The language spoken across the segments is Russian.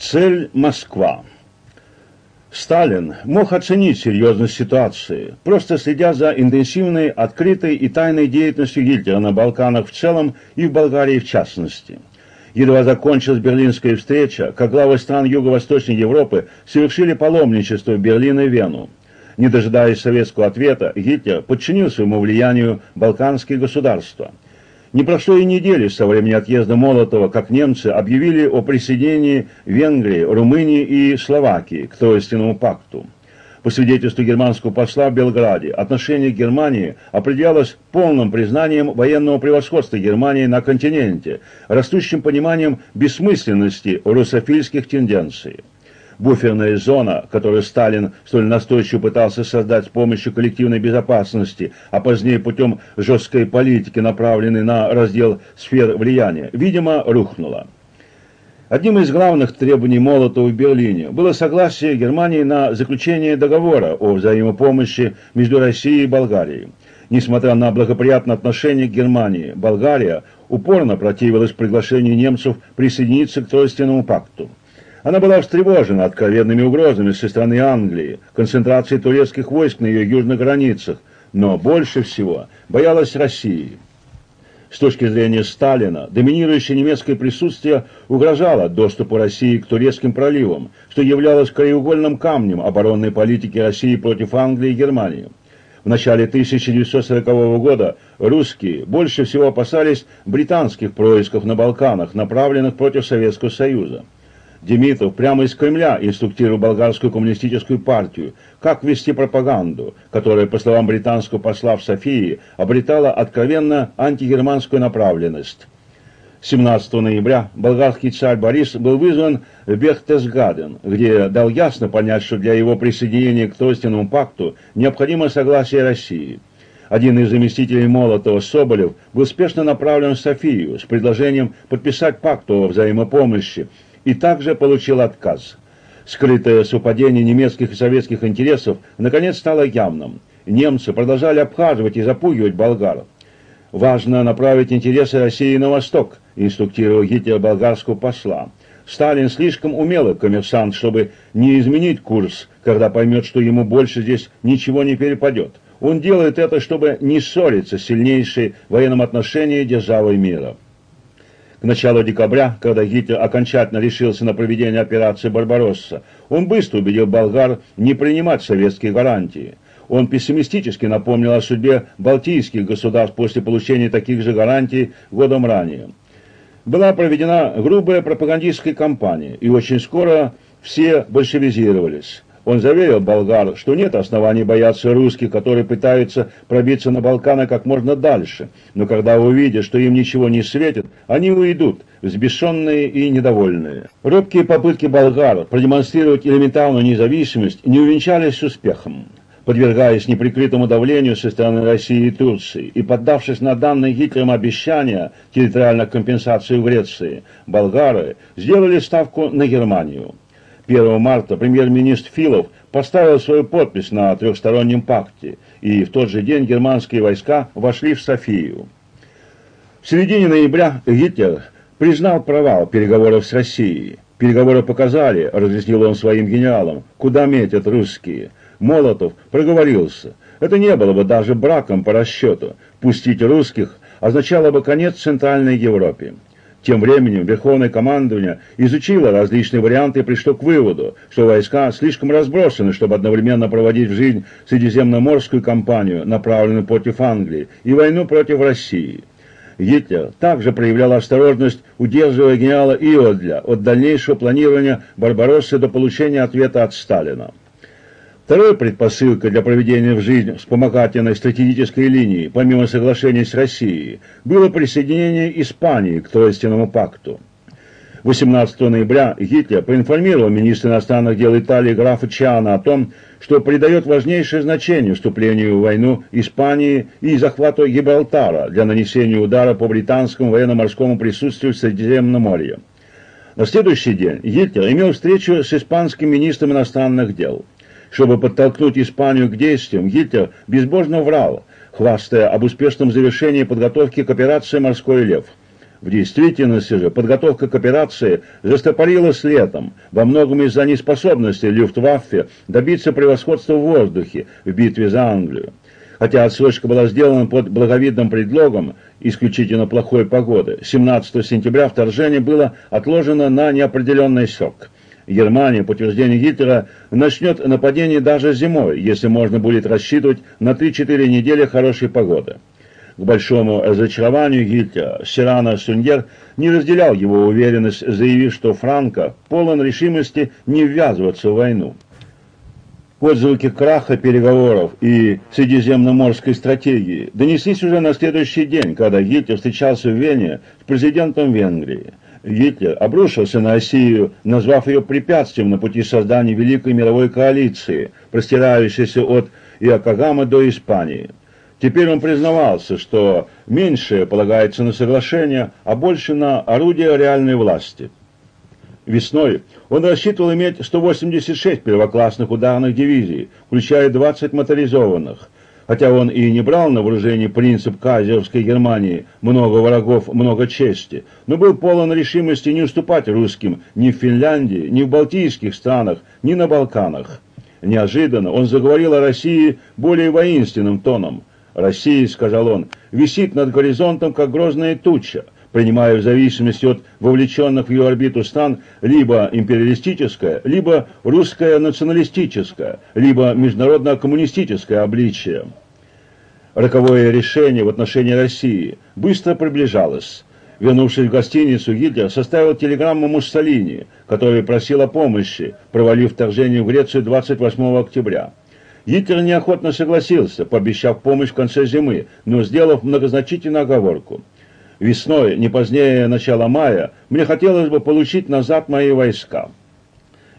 Цель Москва. Сталин мог оценить серьезность ситуации, просто следя за интенсивной, открытой и тайной деятельностью Гитлера на Балканах в целом и в Болгарии в частности. Едва закончилась Берлинская встреча, как главы стран Юго-Восточной Европы совершили паломничество в Берлин и Вену. Не дожидаясь советского ответа, Гитлер подчинил своему влиянию балканские государства – не прошло и недели со времени отъезда Молотова, как немцы объявили о присоединении Венгрии, Румынии и Словакии к Тройственному пакту. По свидетельству германского посла в Белграде, отношение к Германии определялось полным признанием военного превосходства Германии на континенте, растущим пониманием бессмысленности русофильских тенденций буферная зона, которую Сталин столь настойчиво пытался создать с помощью коллективной безопасности, а позднее путем жесткой политики, направленной на раздел сфер влияния, видимо, рухнула. Одним из главных требований Молотова в Берлине было согласие Германии на заключение договора о взаимопомощи между Россией и Болгарией. Несмотря на благоприятное отношение к Германии, Болгария упорно противилась приглашению немцев присоединиться к Тройственному пакту. Она была встревожена откровенными угрозами со стороны Англии, концентрацией турецких войск на ее южных границах, но больше всего боялась России. С точки зрения Сталина, доминирующее немецкое присутствие угрожало доступу России к турецким проливам, что являлось краеугольным камнем оборонной политики России против Англии и Германии. В начале 1940 года русские больше всего опасались британских происков на Балканах, направленных против Советского Союза. Демитов прямо из Кремля инструктировал болгарскую коммунистическую партию, как вести пропаганду, которая, по словам британского посла в Софии, обретала откровенно антигерманскую направленность. 17 ноября болгарский царь Борис был вызван в Бехтесгаден, где дал ясно понять, что для его присоединения к Тройственному пакту необходимо согласие России. Один из заместителей Молотова, Соболев, был спешно направлен в Софию с предложением подписать пакт о взаимопомощи, и также получил отказ. Скрытое совпадение немецких и советских интересов наконец стало явным. Немцы продолжали обхаживать и запугивать болгаров. Важно направить интересы России на восток, инструктировал Гитлер болгарского посла. Сталин слишком умелый коммерсант, чтобы не изменить курс, когда поймет, что ему больше здесь ничего не перепадет. Он делает это, чтобы не ссориться с сильнейшей в военном отношении державой мира. К началу декабря, когда Гитлер окончательно решился на проведение операции «Барбаросса», он быстро убедил болгар не принимать советские гарантии. Он пессимистически напомнил о судьбе балтийских государств после получения таких же гарантий годом ранее. Была проведена грубая пропагандистская кампания, и очень скоро все большевизировались. Он заверил болгар, что нет оснований бояться русских, которые пытаются пробиться на Балканы как можно дальше. Но когда увидят, что им ничего не светит, они уйдут, взбешенные и недовольные. Робкие попытки болгар продемонстрировать элементарную независимость не увенчались успехом. Подвергаясь неприкрытому давлению со стороны России и Турции и поддавшись на данные Гитлером обещания территориальных компенсаций в Греции, болгары сделали ставку на Германию. 1 марта премьер-министр Филов поставил свою подпись на трехстороннем пакте, и в тот же день германские войска вошли в Софию. В середине ноября Гитлер признал провал переговоров с Россией. Переговоры показали, разъяснил он своим генералам, куда метят русские. Молотов проговорился. Это не было бы даже браком по расчету. Пустить русских означало бы конец Центральной Европе. Тем временем Верховное командование изучило различные варианты и пришло к выводу, что войска слишком разбросаны, чтобы одновременно проводить в жизнь Средиземноморскую кампанию, направленную против Англии, и войну против России. Гитлер также проявлял осторожность, удерживая генерала Иодля от дальнейшего планирования Барбароссы до получения ответа от Сталина. Второй предпосылкой для проведения в жизнь вспомогательной стратегической линии, помимо соглашений с Россией, было присоединение Испании к Тройственному пакту. 18 ноября Гитлер проинформировал министра иностранных дел Италии графа Чиана о том, что придает важнейшее значение вступлению в войну Испании и захвату Гибралтара для нанесения удара по британскому военно-морскому присутствию в Средиземном море. На следующий день Гитлер имел встречу с испанским министром иностранных дел. Чтобы подтолкнуть Испанию к действиям, Гитлер безбожно врал, хвастая об успешном завершении подготовки к операции «Морской лев». В действительности же подготовка к операции застопорилась летом, во многом из-за неспособности Люфтваффе добиться превосходства в воздухе в битве за Англию. Хотя отсрочка была сделана под благовидным предлогом исключительно плохой погоды, 17 сентября вторжение было отложено на неопределенный срок. Германия, по утверждению Гитлера, начнет нападение даже зимой, если можно будет рассчитывать на 3-4 недели хорошей погоды. К большому разочарованию Гитлера Сирана Суньер не разделял его уверенность, заявив, что Франко полон решимости не ввязываться в войну. Отзвуки краха переговоров и средиземноморской стратегии донеслись уже на следующий день, когда Гитлер встречался в Вене с президентом Венгрии. Гитлер обрушился на Россию, назвав ее препятствием на пути создания великой мировой коалиции, простирающейся от Иокогамы до Испании. Теперь он признавался, что меньшее полагается на соглашение, а больше на орудие реальной власти. Весной он рассчитывал иметь 186 первоклассных ударных дивизий, включая 20 моторизованных. Хотя он и не брал на вооружение принцип кайзеровской Германии «много врагов, много чести», но был полон решимости не уступать русским ни в Финляндии, ни в Балтийских странах, ни на Балканах. Неожиданно он заговорил о России более воинственным тоном – Россия, сказал он, висит над горизонтом, как грозная туча, принимая в зависимости от вовлеченных в ее орбиту стран либо империалистическое, либо русское националистическое, либо международно-коммунистическое обличие. Роковое решение в отношении России быстро приближалось. Вернувшись в гостиницу, Гитлер составил телеграмму Муссолини, который просил о помощи, провалив вторжение в Грецию 28 октября. Гитлер неохотно согласился, пообещав помощь в конце зимы, но сделав многозначительную оговорку. Весной, не позднее начала мая, мне хотелось бы получить назад мои войска.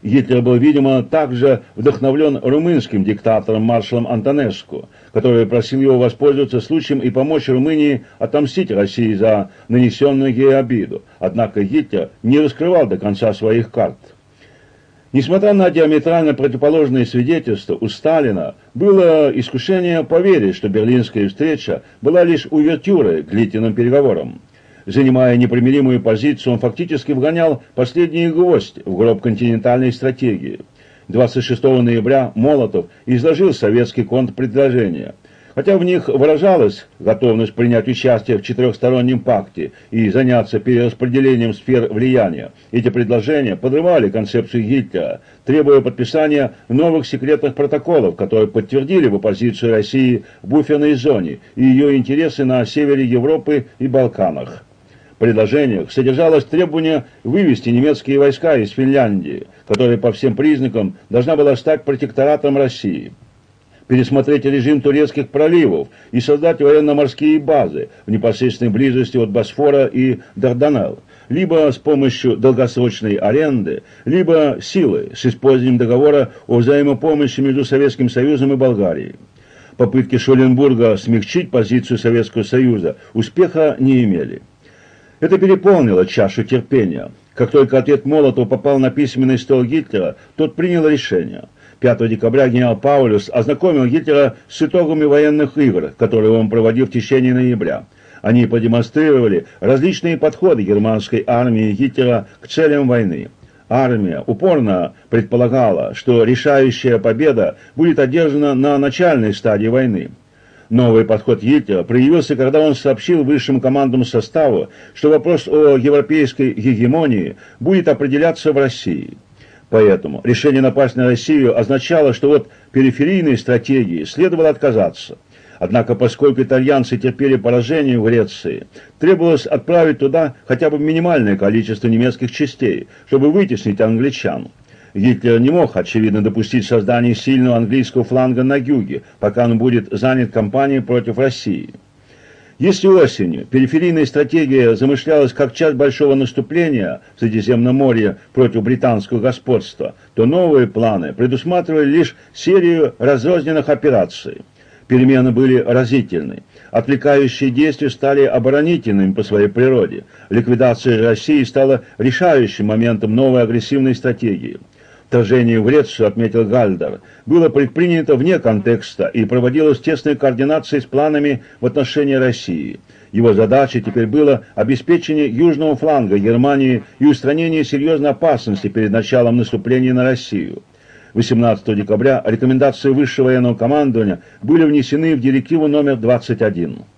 Гитлер был, видимо, также вдохновлен румынским диктатором маршалом Антонеску, который просил его воспользоваться случаем и помочь Румынии отомстить России за нанесенную ей обиду. Однако Гитлер не раскрывал до конца своих карт. Несмотря на диаметрально противоположные свидетельства, у Сталина было искушение поверить, что берлинская встреча была лишь увертюрой к длительным переговорам. Занимая непримиримую позицию, он фактически вгонял последний гвоздь в гроб континентальной стратегии. 26 ноября Молотов изложил советский контрпредложение – хотя в них выражалась готовность принять участие в четырехстороннем пакте и заняться перераспределением сфер влияния. Эти предложения подрывали концепцию Гитлера, требуя подписания новых секретных протоколов, которые подтвердили бы позицию России в буферной зоне и ее интересы на севере Европы и Балканах. Предложениях содержалось требование вывести немецкие войска из Финляндии, которая по всем признакам должна была стать протекторатом России пересмотреть режим турецких проливов и создать военно-морские базы в непосредственной близости от Босфора и Дарданелл, либо с помощью долгосрочной аренды, либо силы с использованием договора о взаимопомощи между Советским Союзом и Болгарией. Попытки Шуленбурга смягчить позицию Советского Союза успеха не имели. Это переполнило чашу терпения. Как только ответ Молотова попал на письменный стол Гитлера, тот принял решение – 5 декабря генерал Паулюс ознакомил Гитлера с итогами военных игр, которые он проводил в течение ноября. Они продемонстрировали различные подходы германской армии Гитлера к целям войны. Армия упорно предполагала, что решающая победа будет одержана на начальной стадии войны. Новый подход Гитлера проявился, когда он сообщил высшему командному составу, что вопрос о европейской гегемонии будет определяться в России. Поэтому решение напасть на Россию означало, что от периферийной стратегии следовало отказаться. Однако, поскольку итальянцы терпели поражение в Греции, требовалось отправить туда хотя бы минимальное количество немецких частей, чтобы вытеснить англичан. Гитлер не мог, очевидно, допустить создание сильного английского фланга на юге, пока он будет занят кампанией против России. Если осенью периферийная стратегия замышлялась как часть большого наступления в Средиземном море против британского господства, то новые планы предусматривали лишь серию разрозненных операций. Перемены были разительны. Отвлекающие действия стали оборонительными по своей природе. Ликвидация России стала решающим моментом новой агрессивной стратегии. Вторжение в Грецию, отметил Гальдер, было предпринято вне контекста и проводилось в тесной координации с планами в отношении России. Его задачей теперь было обеспечение южного фланга Германии и устранение серьезной опасности перед началом наступления на Россию. 18 декабря рекомендации высшего военного командования были внесены в директиву номер 21.